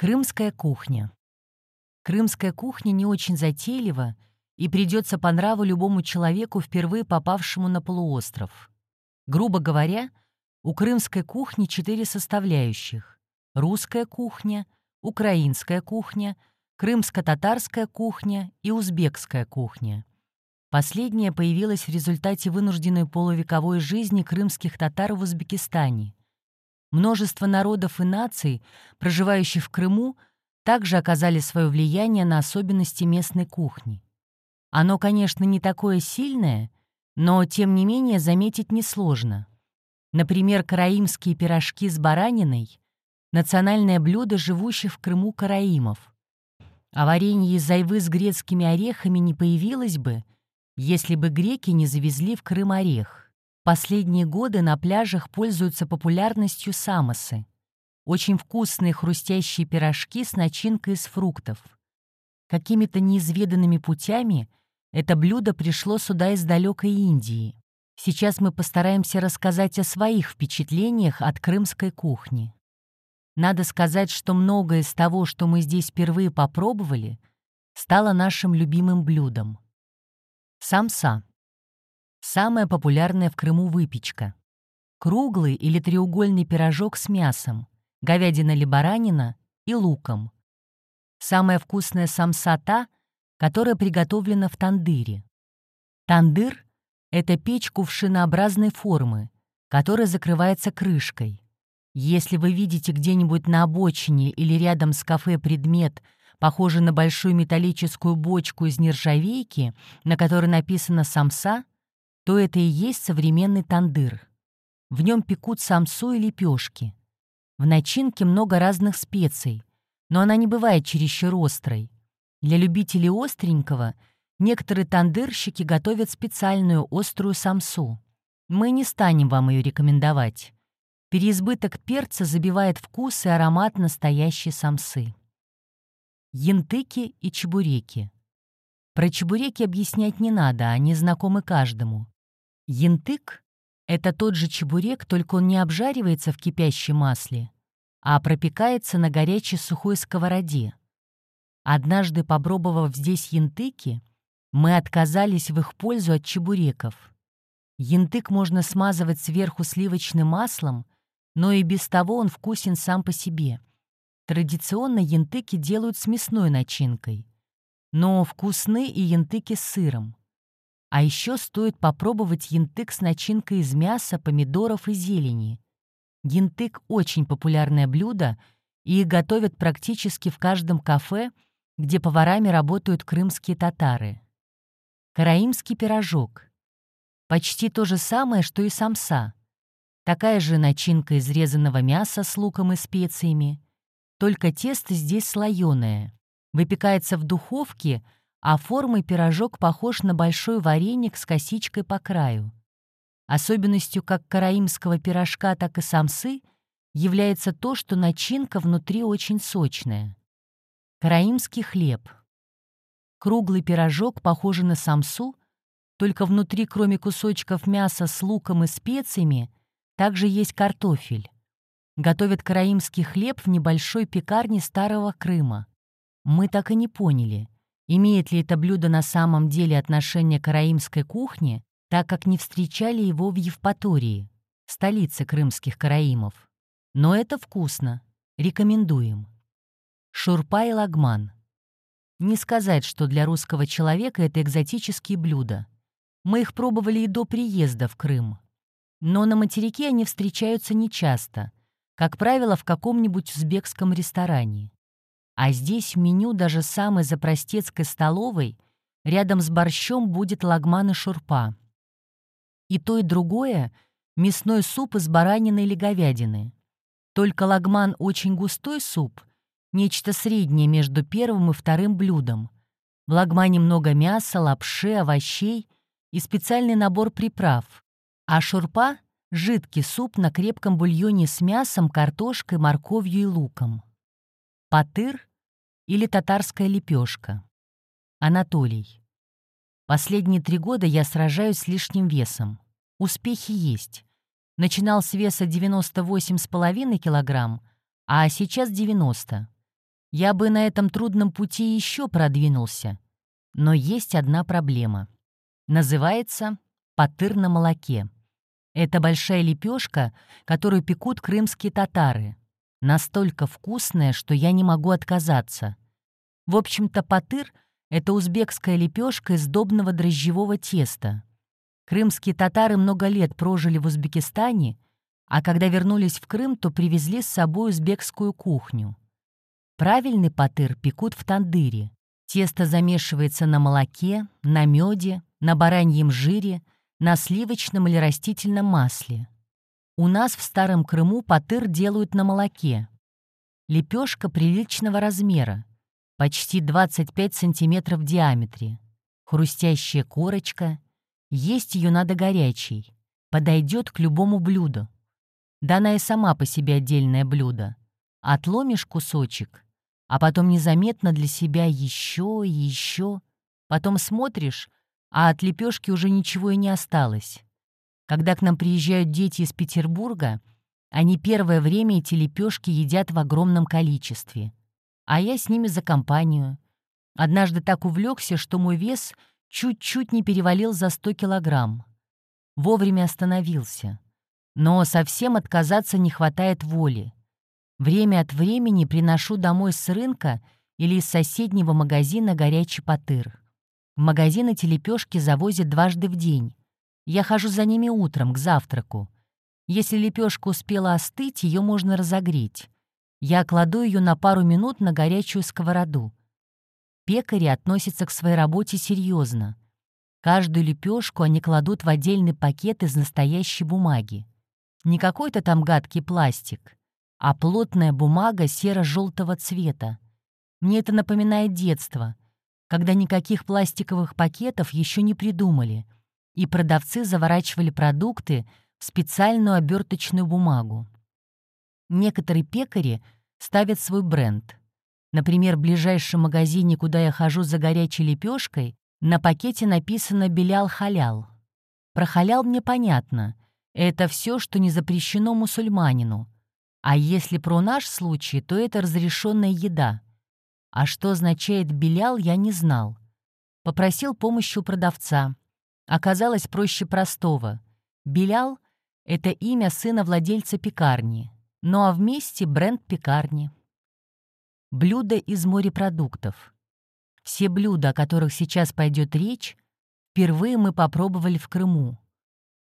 Крымская кухня. Крымская кухня не очень затейлива и придется по нраву любому человеку, впервые попавшему на полуостров. Грубо говоря, у крымской кухни четыре составляющих. Русская кухня, украинская кухня, крымско-татарская кухня и узбекская кухня. Последняя появилась в результате вынужденной полувековой жизни крымских татар в Узбекистане. Множество народов и наций, проживающих в Крыму, также оказали свое влияние на особенности местной кухни. Оно, конечно, не такое сильное, но, тем не менее, заметить несложно. Например, караимские пирожки с бараниной — национальное блюдо живущих в Крыму караимов. А варенье из айвы с грецкими орехами не появилось бы, если бы греки не завезли в Крым орех. Последние годы на пляжах пользуются популярностью самосы. Очень вкусные хрустящие пирожки с начинкой из фруктов. Какими-то неизведанными путями это блюдо пришло сюда из далекой Индии. Сейчас мы постараемся рассказать о своих впечатлениях от крымской кухни. Надо сказать, что многое из того, что мы здесь впервые попробовали, стало нашим любимым блюдом. Самса. Самая популярная в Крыму выпечка. Круглый или треугольный пирожок с мясом, говядина или баранина и луком. Самая вкусная самса та, которая приготовлена в тандыре. Тандыр — это печь кувшинообразной формы, которая закрывается крышкой. Если вы видите где-нибудь на обочине или рядом с кафе предмет, похожий на большую металлическую бочку из нержавейки, на которой написано «самса», то это и есть современный тандыр. В нем пекут самсу и лепешки. В начинке много разных специй, но она не бывает чересчур острой. Для любителей остренького некоторые тандырщики готовят специальную острую самсу. Мы не станем вам ее рекомендовать. Переизбыток перца забивает вкус и аромат настоящей самсы. Янтыки и чебуреки. Про чебуреки объяснять не надо, они знакомы каждому. Янтык — это тот же чебурек, только он не обжаривается в кипящем масле, а пропекается на горячей сухой сковороде. Однажды, попробовав здесь янтыки, мы отказались в их пользу от чебуреков. Янтык можно смазывать сверху сливочным маслом, но и без того он вкусен сам по себе. Традиционно янтыки делают с мясной начинкой, но вкусны и янтыки с сыром. А еще стоит попробовать янтык с начинкой из мяса, помидоров и зелени. Янтык — очень популярное блюдо, и их готовят практически в каждом кафе, где поварами работают крымские татары. Караимский пирожок. Почти то же самое, что и самса. Такая же начинка из резаного мяса с луком и специями. Только тесто здесь слоеное. Выпекается в духовке — а формой пирожок похож на большой вареник с косичкой по краю. Особенностью как караимского пирожка, так и самсы является то, что начинка внутри очень сочная. Караимский хлеб. Круглый пирожок похожий на самсу, только внутри, кроме кусочков мяса с луком и специями, также есть картофель. Готовят караимский хлеб в небольшой пекарне Старого Крыма. Мы так и не поняли — Имеет ли это блюдо на самом деле отношение к караимской кухне, так как не встречали его в Евпатории, столице крымских караимов? Но это вкусно. Рекомендуем. Шурпа и лагман. Не сказать, что для русского человека это экзотические блюда. Мы их пробовали и до приезда в Крым. Но на материке они встречаются нечасто, как правило, в каком-нибудь узбекском ресторане. А здесь меню даже самой запростецкой столовой рядом с борщом будет лагман и шурпа. И то, и другое — мясной суп из баранины или говядины. Только лагман очень густой суп, нечто среднее между первым и вторым блюдом. В лагмане много мяса, лапши, овощей и специальный набор приправ. А шурпа — жидкий суп на крепком бульоне с мясом, картошкой, морковью и луком. Патыр или татарская лепешка. Анатолий. Последние три года я сражаюсь с лишним весом. Успехи есть. Начинал с веса 98,5 килограмм, а сейчас 90. Я бы на этом трудном пути еще продвинулся. Но есть одна проблема. Называется «потыр на молоке». Это большая лепешка, которую пекут крымские татары. Настолько вкусная, что я не могу отказаться. В общем-то, потыр — это узбекская лепешка из добного дрожжевого теста. Крымские татары много лет прожили в Узбекистане, а когда вернулись в Крым, то привезли с собой узбекскую кухню. Правильный потыр пекут в тандыре. Тесто замешивается на молоке, на меде, на бараньем жире, на сливочном или растительном масле. У нас в Старом Крыму потыр делают на молоке. Лепешка приличного размера, почти 25 сантиметров в диаметре. Хрустящая корочка, есть ее надо горячей. Подойдет к любому блюду. Да она и сама по себе отдельное блюдо. Отломишь кусочек, а потом незаметно для себя еще и еще. Потом смотришь, а от лепешки уже ничего и не осталось. Когда к нам приезжают дети из Петербурга, они первое время эти лепешки едят в огромном количестве. А я с ними за компанию. Однажды так увлекся, что мой вес чуть-чуть не перевалил за 100 килограмм. Вовремя остановился. Но совсем отказаться не хватает воли. Время от времени приношу домой с рынка или из соседнего магазина горячий потыр. В магазин эти лепешки завозят дважды в день. Я хожу за ними утром, к завтраку. Если лепешка успела остыть, ее можно разогреть. Я кладу ее на пару минут на горячую сковороду. Пекари относятся к своей работе серьезно. Каждую лепешку они кладут в отдельный пакет из настоящей бумаги. Не какой-то там гадкий пластик, а плотная бумага серо-желтого цвета. Мне это напоминает детство, когда никаких пластиковых пакетов еще не придумали, и продавцы заворачивали продукты в специальную оберточную бумагу. Некоторые пекари ставят свой бренд. Например, в ближайшем магазине, куда я хожу за горячей лепешкой, на пакете написано «Белял-халял». Про халял мне понятно. Это все, что не запрещено мусульманину. А если про наш случай, то это разрешенная еда. А что означает «белял», я не знал. Попросил помощи у продавца. Оказалось проще простого. Белял — это имя сына владельца пекарни. Ну а вместе бренд пекарни. Блюда из морепродуктов. Все блюда, о которых сейчас пойдет речь, впервые мы попробовали в Крыму.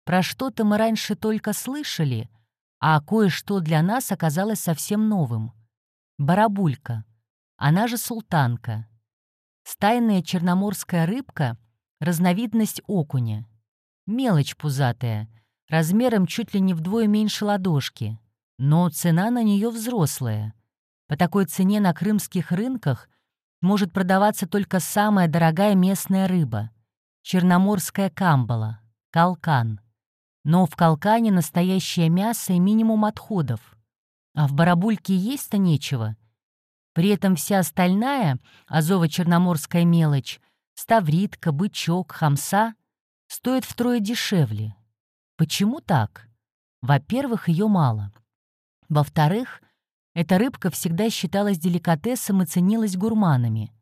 Про что-то мы раньше только слышали, а кое-что для нас оказалось совсем новым. Барабулька, она же султанка. Стайная черноморская рыбка — разновидность окуня. Мелочь пузатая, размером чуть ли не вдвое меньше ладошки, но цена на нее взрослая. По такой цене на крымских рынках может продаваться только самая дорогая местная рыба — черноморская камбала, калкан. Но в калкане настоящее мясо и минимум отходов. А в барабульке есть-то нечего. При этом вся остальная азово-черноморская мелочь — ставритка, бычок, хамса — стоит втрое дешевле. Почему так? Во-первых, ее мало. Во-вторых, эта рыбка всегда считалась деликатесом и ценилась гурманами.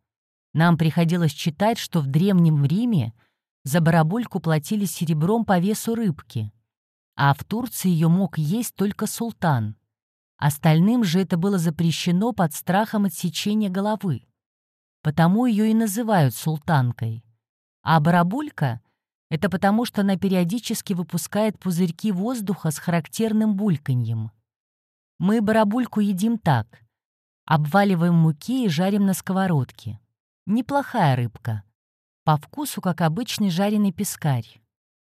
Нам приходилось читать, что в Древнем Риме за барабульку платили серебром по весу рыбки, а в Турции ее мог есть только султан. Остальным же это было запрещено под страхом отсечения головы. Потому ее и называют султанкой. А барабулька — это потому, что она периодически выпускает пузырьки воздуха с характерным бульканьем. Мы барабульку едим так. Обваливаем муки и жарим на сковородке. Неплохая рыбка. По вкусу, как обычный жареный пескарь.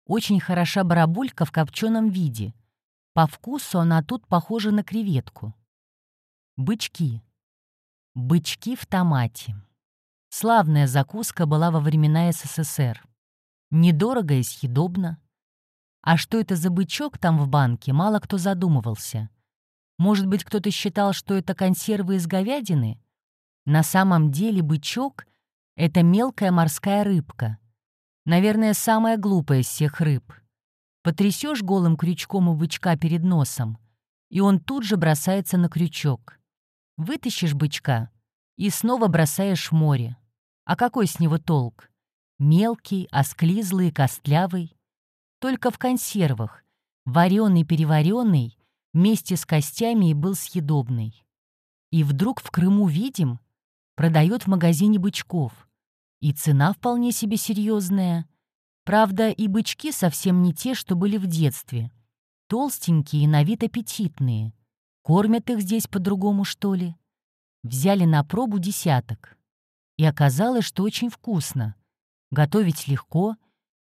Очень хороша барабулька в копченом виде. По вкусу она тут похожа на креветку. Бычки. Бычки в томате. Славная закуска была во времена СССР. Недорого и съедобно. А что это за бычок там в банке, мало кто задумывался — может быть, кто-то считал, что это консервы из говядины? На самом деле бычок — это мелкая морская рыбка. Наверное, самая глупая из всех рыб. Потрясешь голым крючком у бычка перед носом, и он тут же бросается на крючок. Вытащишь бычка, и снова бросаешь в море. А какой с него толк? Мелкий, осклизлый, костлявый. Только в консервах, вареный-переваренный, вместе с костями и был съедобный. И вдруг в Крыму видим, продает в магазине бычков. И цена вполне себе серьезная. Правда, и бычки совсем не те, что были в детстве. Толстенькие и на вид аппетитные. Кормят их здесь по-другому, что ли? Взяли на пробу десяток. И оказалось, что очень вкусно. Готовить легко.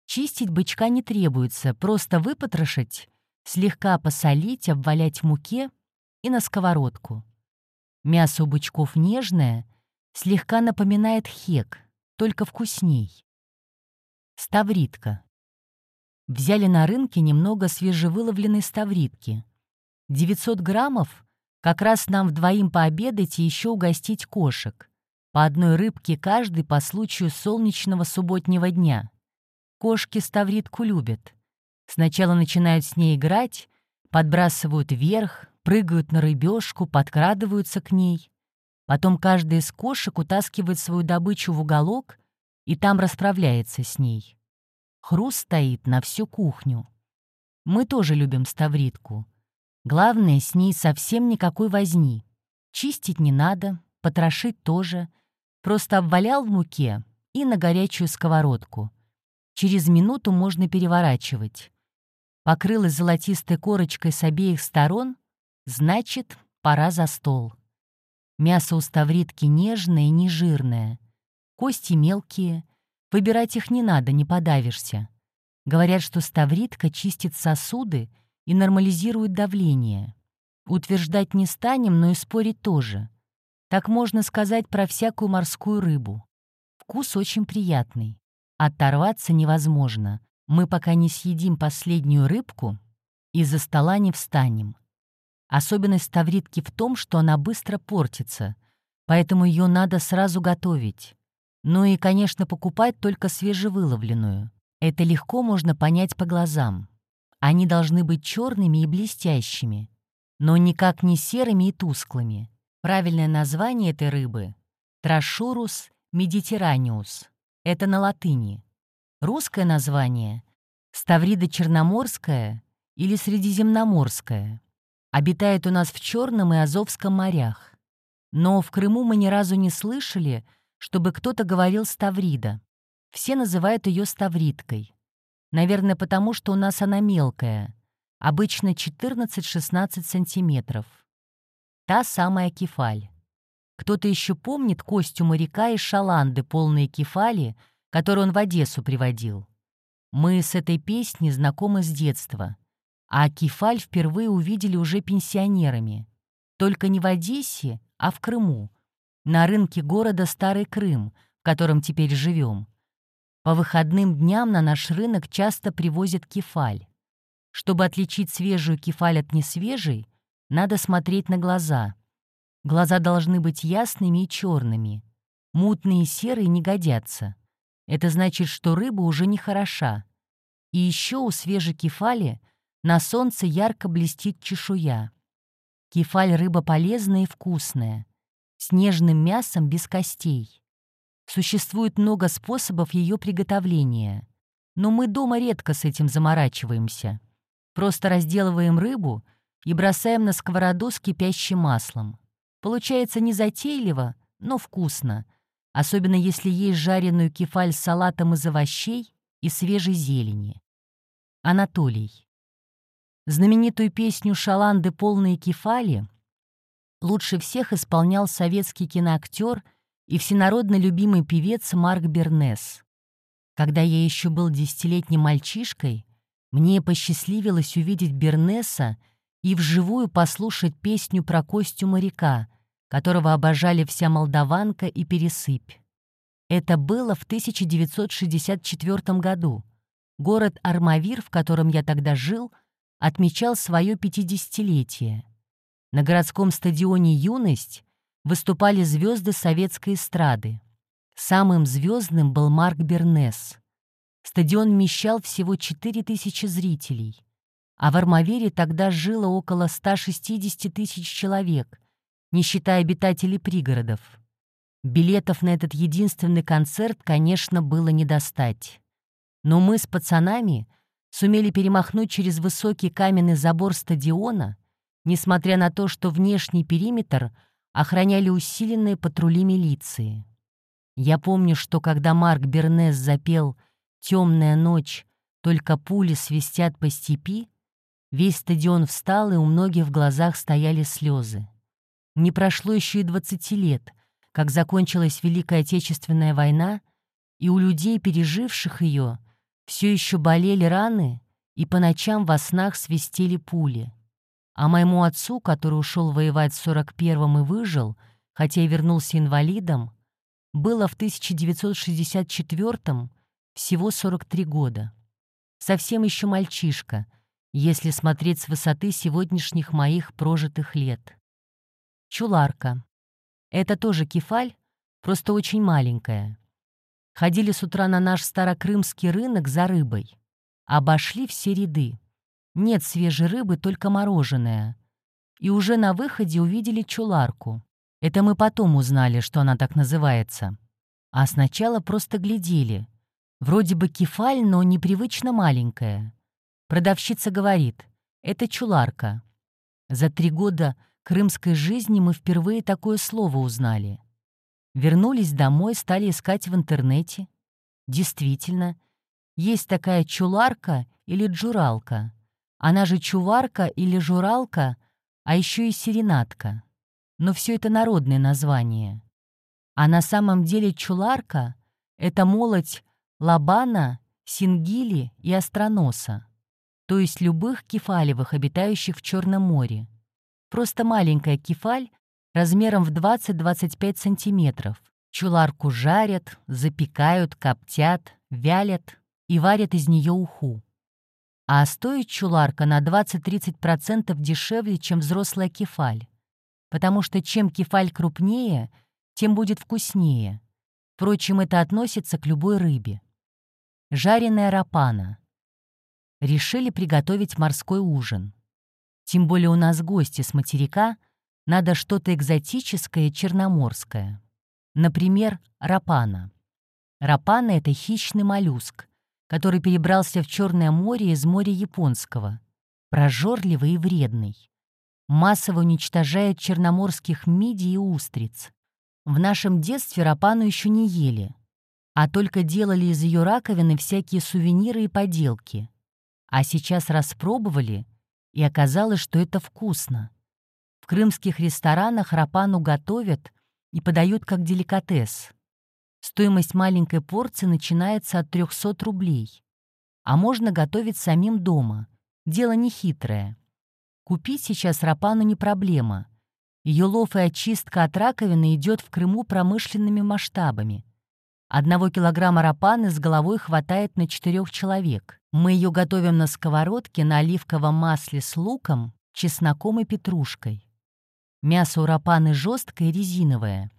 Чистить бычка не требуется, просто выпотрошить, слегка посолить, обвалять в муке и на сковородку. Мясо у бычков нежное, слегка напоминает хек, только вкусней. Ставритка. Взяли на рынке немного свежевыловленной ставритки. 900 граммов как раз нам вдвоим пообедать и еще угостить кошек. По одной рыбке каждый по случаю солнечного субботнего дня. Кошки ставритку любят. Сначала начинают с ней играть, подбрасывают вверх, прыгают на рыбешку, подкрадываются к ней. Потом каждый из кошек утаскивает свою добычу в уголок и там расправляется с ней. Хруст стоит на всю кухню. Мы тоже любим ставритку. Главное, с ней совсем никакой возни. Чистить не надо, потрошить тоже. Просто обвалял в муке и на горячую сковородку. Через минуту можно переворачивать. Покрылась золотистой корочкой с обеих сторон, значит, пора за стол. Мясо у ставритки нежное и нежирное. Кости мелкие. Выбирать их не надо, не подавишься. Говорят, что ставритка чистит сосуды — и нормализирует давление. Утверждать не станем, но и спорить тоже. Так можно сказать про всякую морскую рыбу. Вкус очень приятный. Оторваться невозможно. Мы пока не съедим последнюю рыбку, из-за стола не встанем. Особенность тавритки в том, что она быстро портится, поэтому ее надо сразу готовить. Ну и, конечно, покупать только свежевыловленную. Это легко можно понять по глазам. Они должны быть черными и блестящими, но никак не серыми и тусклыми. Правильное название этой рыбы — Трошурус медитераниус. Это на латыни. Русское название — Ставрида черноморская или средиземноморская. Обитает у нас в Черном и Азовском морях. Но в Крыму мы ни разу не слышали, чтобы кто-то говорил Ставрида. Все называют ее Ставридкой. Наверное, потому что у нас она мелкая, обычно 14-16 сантиметров. Та самая кефаль. Кто-то еще помнит костью моряка из шаланды, полные кефали, которую он в Одессу приводил. Мы с этой песней знакомы с детства, а кефаль впервые увидели уже пенсионерами. Только не в Одессе, а в Крыму, на рынке города Старый Крым, в котором теперь живем. По выходным дням на наш рынок часто привозят кефаль. Чтобы отличить свежую кефаль от несвежей, надо смотреть на глаза. Глаза должны быть ясными и черными. Мутные и серые не годятся. Это значит, что рыба уже не хороша. И еще у свежей кефали на солнце ярко блестит чешуя. Кефаль — рыба полезная и вкусная, с нежным мясом без костей. Существует много способов ее приготовления. Но мы дома редко с этим заморачиваемся. Просто разделываем рыбу и бросаем на сковороду с кипящим маслом. Получается незатейливо, но вкусно, особенно если есть жареную кефаль с салатом из овощей и свежей зелени. Анатолий. Знаменитую песню «Шаланды полные кефали» лучше всех исполнял советский киноактер – и всенародно любимый певец Марк Бернес. Когда я еще был десятилетним мальчишкой, мне посчастливилось увидеть Бернеса и вживую послушать песню про Костю моряка, которого обожали вся Молдаванка и Пересыпь. Это было в 1964 году. Город Армавир, в котором я тогда жил, отмечал свое 50-летие. На городском стадионе «Юность» выступали звезды советской эстрады. Самым звездным был Марк Бернес. Стадион вмещал всего 4000 зрителей, а в Армавире тогда жило около 160 тысяч человек, не считая обитателей пригородов. Билетов на этот единственный концерт, конечно, было не достать. Но мы с пацанами сумели перемахнуть через высокий каменный забор стадиона, несмотря на то, что внешний периметр охраняли усиленные патрули милиции. Я помню, что когда Марк Бернес запел «Темная ночь», только пули свистят по степи, весь стадион встал, и у многих в глазах стояли слезы. Не прошло еще и двадцати лет, как закончилась Великая Отечественная война, и у людей, переживших ее, все еще болели раны, и по ночам во снах свистели пули. А моему отцу, который ушел воевать в 41-м и выжил, хотя и вернулся инвалидом, было в 1964-м всего 43 года. Совсем еще мальчишка, если смотреть с высоты сегодняшних моих прожитых лет. Чуларка. Это тоже кефаль, просто очень маленькая. Ходили с утра на наш старокрымский рынок за рыбой. Обошли все ряды. Нет свежей рыбы, только мороженое. И уже на выходе увидели чуларку. Это мы потом узнали, что она так называется. А сначала просто глядели. Вроде бы кефаль, но непривычно маленькая. Продавщица говорит, это чуларка. За три года крымской жизни мы впервые такое слово узнали. Вернулись домой, стали искать в интернете. Действительно, есть такая чуларка или джуралка. Она же чуварка или журалка, а еще и серенатка. Но все это народные названия. А на самом деле чуларка — это молоть лабана, сингили и остроноса, то есть любых кефалевых, обитающих в Черном море. Просто маленькая кефаль размером в 20-25 сантиметров. Чуларку жарят, запекают, коптят, вялят и варят из нее уху. А стоит чуларка на 20-30% дешевле, чем взрослая кефаль. Потому что чем кефаль крупнее, тем будет вкуснее. Впрочем, это относится к любой рыбе. Жареная рапана. Решили приготовить морской ужин. Тем более у нас гости с материка, надо что-то экзотическое черноморское. Например, рапана. Рапана — это хищный моллюск, который перебрался в Черное море из моря Японского, прожорливый и вредный. Массово уничтожает черноморских мидий и устриц. В нашем детстве рапану еще не ели, а только делали из ее раковины всякие сувениры и поделки. А сейчас распробовали, и оказалось, что это вкусно. В крымских ресторанах рапану готовят и подают как деликатес. Стоимость маленькой порции начинается от 300 рублей. А можно готовить самим дома. Дело нехитрое. Купить сейчас рапану не проблема. Ее лов и очистка от раковины идет в Крыму промышленными масштабами. Одного килограмма рапаны с головой хватает на четырех человек. Мы ее готовим на сковородке на оливковом масле с луком, чесноком и петрушкой. Мясо у рапаны жесткое и резиновое.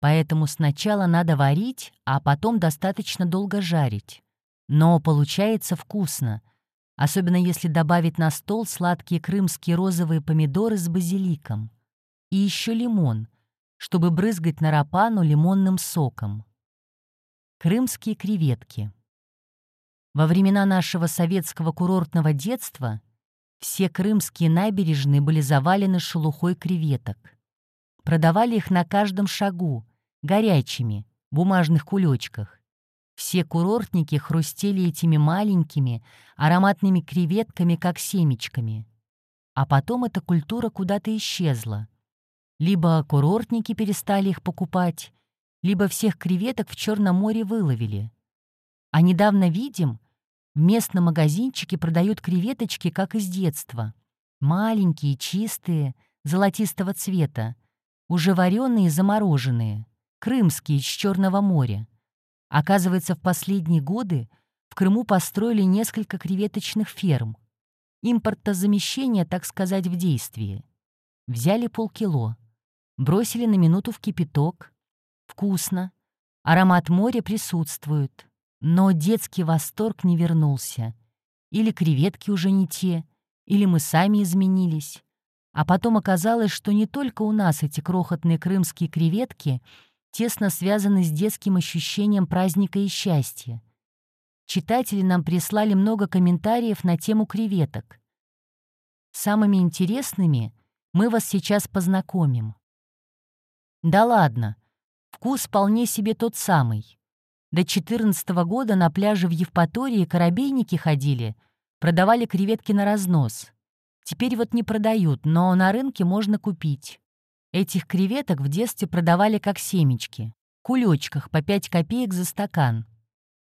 Поэтому сначала надо варить, а потом достаточно долго жарить. Но получается вкусно, особенно если добавить на стол сладкие крымские розовые помидоры с базиликом. И еще лимон, чтобы брызгать на рапану лимонным соком. Крымские креветки. Во времена нашего советского курортного детства все крымские набережные были завалены шелухой креветок. Продавали их на каждом шагу, горячими, бумажных кулечках. Все курортники хрустели этими маленькими, ароматными креветками, как семечками. А потом эта культура куда-то исчезла. Либо курортники перестали их покупать, либо всех креветок в Черном море выловили. А недавно видим, в местном магазинчике продают креветочки, как из детства. Маленькие, чистые, золотистого цвета, уже вареные и замороженные крымские из Черного моря. Оказывается, в последние годы в Крыму построили несколько креветочных ферм. Импортозамещение, так сказать, в действии. Взяли полкило, бросили на минуту в кипяток. Вкусно. Аромат моря присутствует. Но детский восторг не вернулся. Или креветки уже не те, или мы сами изменились. А потом оказалось, что не только у нас эти крохотные крымские креветки — тесно связаны с детским ощущением праздника и счастья. Читатели нам прислали много комментариев на тему креветок. Самыми интересными мы вас сейчас познакомим. Да ладно, вкус вполне себе тот самый. До 14 -го года на пляже в Евпатории корабейники ходили, продавали креветки на разнос. Теперь вот не продают, но на рынке можно купить. Этих креветок в детстве продавали как семечки, в кулечках по 5 копеек за стакан.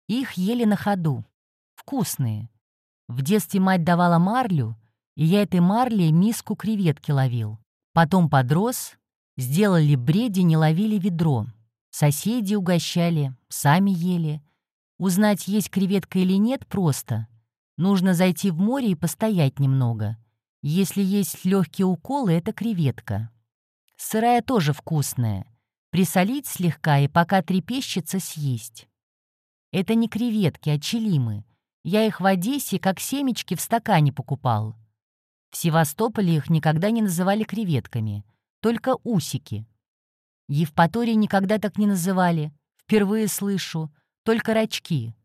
Их ели на ходу. Вкусные. В детстве мать давала марлю, и я этой марлей миску креветки ловил. Потом подрос, сделали бредень и ловили ведро. Соседи угощали, сами ели. Узнать, есть креветка или нет, просто. Нужно зайти в море и постоять немного. Если есть легкие уколы, это креветка. Сырая тоже вкусная. Присолить слегка и пока трепещется съесть. Это не креветки, а челимы. Я их в Одессе как семечки в стакане покупал. В Севастополе их никогда не называли креветками, только усики. Евпатории никогда так не называли. Впервые слышу. Только рачки.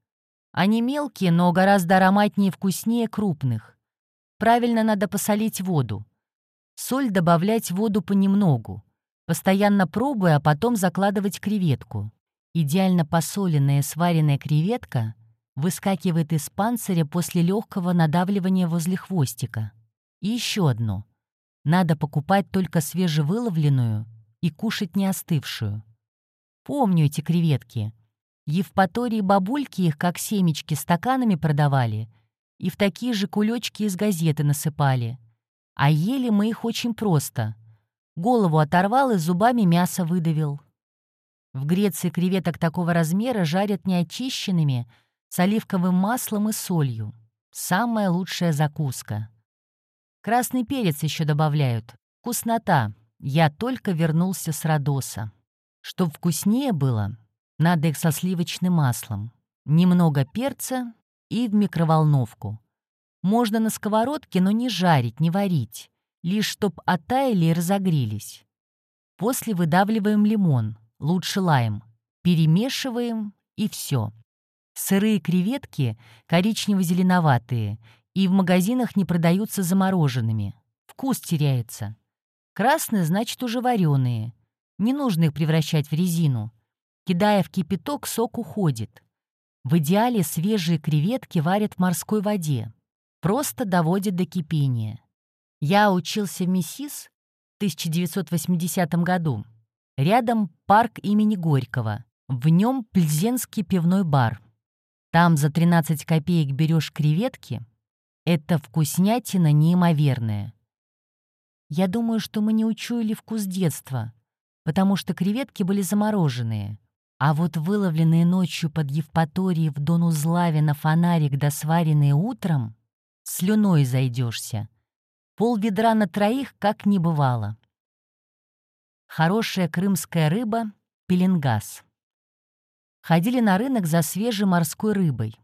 Они мелкие, но гораздо ароматнее и вкуснее крупных. Правильно надо посолить воду. Соль добавлять в воду понемногу, постоянно пробуя, а потом закладывать креветку. Идеально посоленная сваренная креветка выскакивает из панциря после легкого надавливания возле хвостика. И еще одно. Надо покупать только свежевыловленную и кушать не остывшую. Помню эти креветки. Евпатории бабульки их, как семечки, стаканами продавали и в такие же кулечки из газеты насыпали. А ели мы их очень просто. Голову оторвал и зубами мясо выдавил. В Греции креветок такого размера жарят неочищенными, с оливковым маслом и солью. Самая лучшая закуска. Красный перец еще добавляют. Вкуснота. Я только вернулся с Родоса. Чтоб вкуснее было, надо их со сливочным маслом. Немного перца и в микроволновку. Можно на сковородке, но не жарить, не варить, лишь чтоб оттаяли и разогрелись. После выдавливаем лимон, лучше лайм, перемешиваем и все. Сырые креветки коричнево-зеленоватые и в магазинах не продаются замороженными. Вкус теряется. Красные, значит, уже вареные. Не нужно их превращать в резину. Кидая в кипяток, сок уходит. В идеале свежие креветки варят в морской воде. Просто доводят до кипения. Я учился в МИСИС в 1980 году. Рядом парк имени Горького. В нем Пльзенский пивной бар. Там за 13 копеек берешь креветки. Это вкуснятина неимоверная. Я думаю, что мы не учуяли вкус детства, потому что креветки были замороженные. А вот выловленные ночью под Евпаторией в Донузлаве на фонарик да сваренные утром слюной зайдешься. Пол ведра на троих как не бывало. Хорошая крымская рыба — пеленгаз. Ходили на рынок за свежей морской рыбой.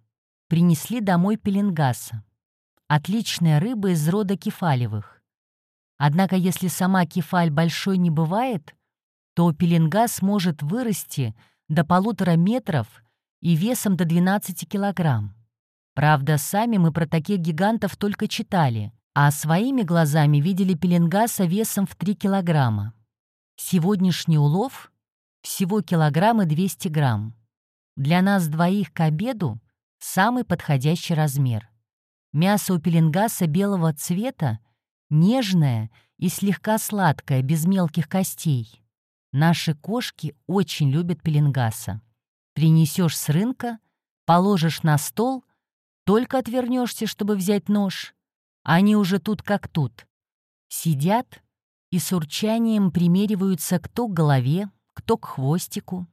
Принесли домой пеленгаса. Отличная рыба из рода кефалевых. Однако если сама кефаль большой не бывает, то пеленгаз может вырасти до полутора метров и весом до 12 килограмм. Правда, сами мы про таких гигантов только читали, а своими глазами видели пеленгаса весом в 3 килограмма. Сегодняшний улов — всего килограмм и 200 грамм. Для нас двоих к обеду самый подходящий размер. Мясо у пеленгаса белого цвета, нежное и слегка сладкое, без мелких костей. Наши кошки очень любят пеленгаса. Принесешь с рынка, положишь на стол — только отвернешься, чтобы взять нож. Они уже тут как тут. Сидят и с урчанием примериваются кто к голове, кто к хвостику.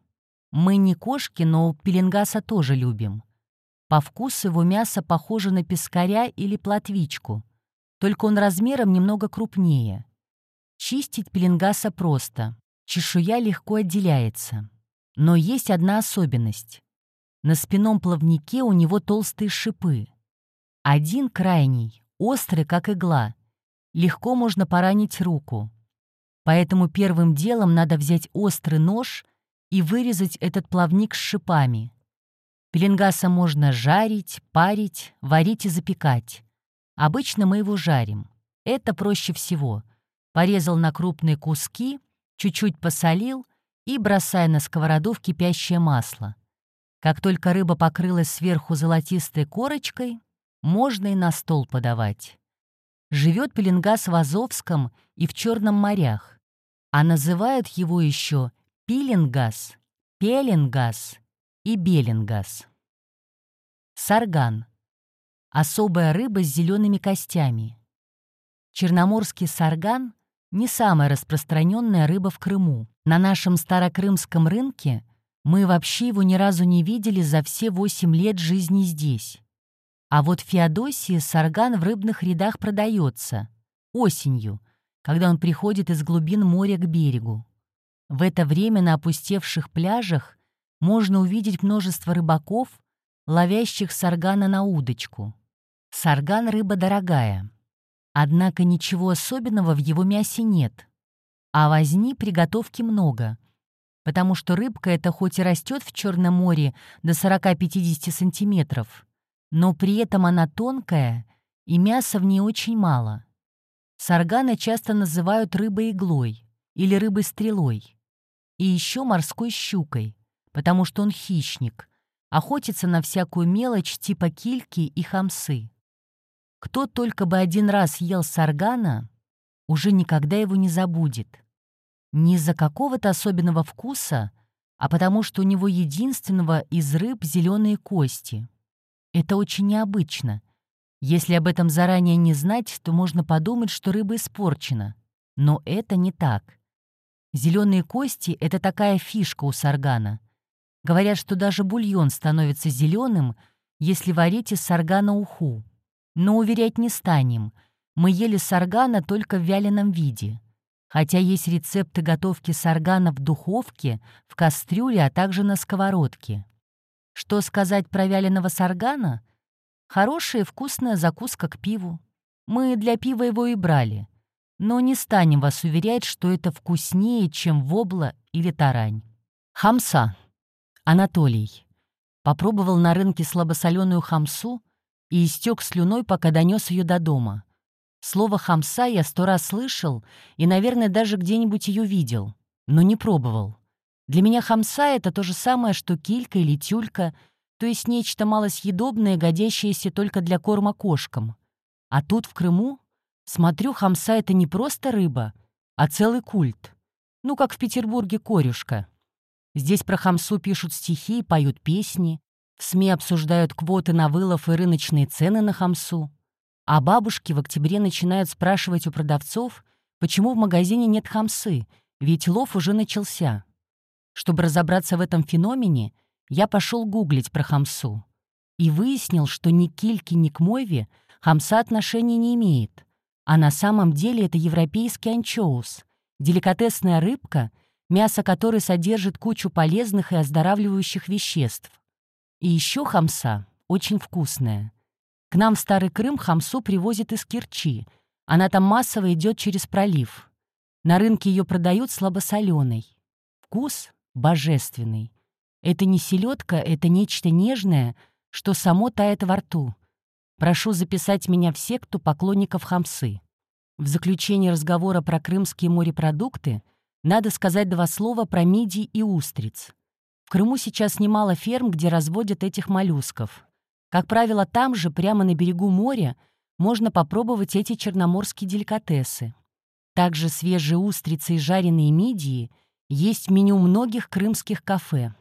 Мы не кошки, но пеленгаса тоже любим. По вкусу его мясо похоже на пескаря или плотвичку, только он размером немного крупнее. Чистить пеленгаса просто, чешуя легко отделяется. Но есть одна особенность. На спинном плавнике у него толстые шипы. Один крайний, острый, как игла. Легко можно поранить руку. Поэтому первым делом надо взять острый нож и вырезать этот плавник с шипами. Пеленгаса можно жарить, парить, варить и запекать. Обычно мы его жарим. Это проще всего. Порезал на крупные куски, чуть-чуть посолил и бросая на сковороду в кипящее масло. Как только рыба покрылась сверху золотистой корочкой, можно и на стол подавать. Живет пеленгас в Азовском и в Черном морях, а называют его еще пилингас, пеленгас и белингас. Сарган. Особая рыба с зелеными костями. Черноморский сарган — не самая распространенная рыба в Крыму. На нашем старокрымском рынке мы вообще его ни разу не видели за все восемь лет жизни здесь. А вот в Феодосии сарган в рыбных рядах продается. Осенью, когда он приходит из глубин моря к берегу. В это время на опустевших пляжах можно увидеть множество рыбаков, ловящих саргана на удочку. Сарган — рыба дорогая. Однако ничего особенного в его мясе нет. А возни приготовки много, потому что рыбка эта хоть и растет в Черном море до 40-50 сантиметров, но при этом она тонкая, и мяса в ней очень мало. Саргана часто называют рыбой-иглой или рыбой-стрелой. И еще морской щукой, потому что он хищник, охотится на всякую мелочь типа кильки и хамсы. Кто только бы один раз ел саргана, уже никогда его не забудет. Не из-за какого-то особенного вкуса, а потому что у него единственного из рыб зеленые кости. Это очень необычно. Если об этом заранее не знать, то можно подумать, что рыба испорчена. Но это не так. Зеленые кости — это такая фишка у саргана. Говорят, что даже бульон становится зеленым, если варить из саргана уху. Но уверять не станем. Мы ели саргана только в вяленом виде. Хотя есть рецепты готовки саргана в духовке, в кастрюле, а также на сковородке. Что сказать про вяленого саргана? Хорошая вкусная закуска к пиву. Мы для пива его и брали. Но не станем вас уверять, что это вкуснее, чем вобла или тарань. Хамса. Анатолий. Попробовал на рынке слабосоленую хамсу, и истек слюной, пока донес ее до дома. Слово «хамса» я сто раз слышал и, наверное, даже где-нибудь ее видел, но не пробовал. Для меня хамса — это то же самое, что килька или тюлька, то есть нечто малосъедобное, годящееся только для корма кошкам. А тут, в Крыму, смотрю, хамса — это не просто рыба, а целый культ. Ну, как в Петербурге корюшка. Здесь про хамсу пишут стихи, поют песни, СМИ обсуждают квоты на вылов и рыночные цены на хамсу. А бабушки в октябре начинают спрашивать у продавцов, почему в магазине нет хамсы, ведь лов уже начался. Чтобы разобраться в этом феномене, я пошел гуглить про хамсу. И выяснил, что ни к кильке, ни к мове хамса отношения не имеет. А на самом деле это европейский анчоус, деликатесная рыбка, мясо которой содержит кучу полезных и оздоравливающих веществ. И еще хамса очень вкусная. К нам в Старый Крым хамсу привозят из Керчи. Она там массово идет через пролив. На рынке ее продают слабосоленой. Вкус божественный. Это не селедка, это нечто нежное, что само тает во рту. Прошу записать меня все, кто поклонников хамсы. В заключение разговора про крымские морепродукты надо сказать два слова про мидий и устриц. Крыму сейчас немало ферм, где разводят этих моллюсков. Как правило, там же, прямо на берегу моря, можно попробовать эти черноморские деликатесы. Также свежие устрицы и жареные мидии есть в меню многих крымских кафе.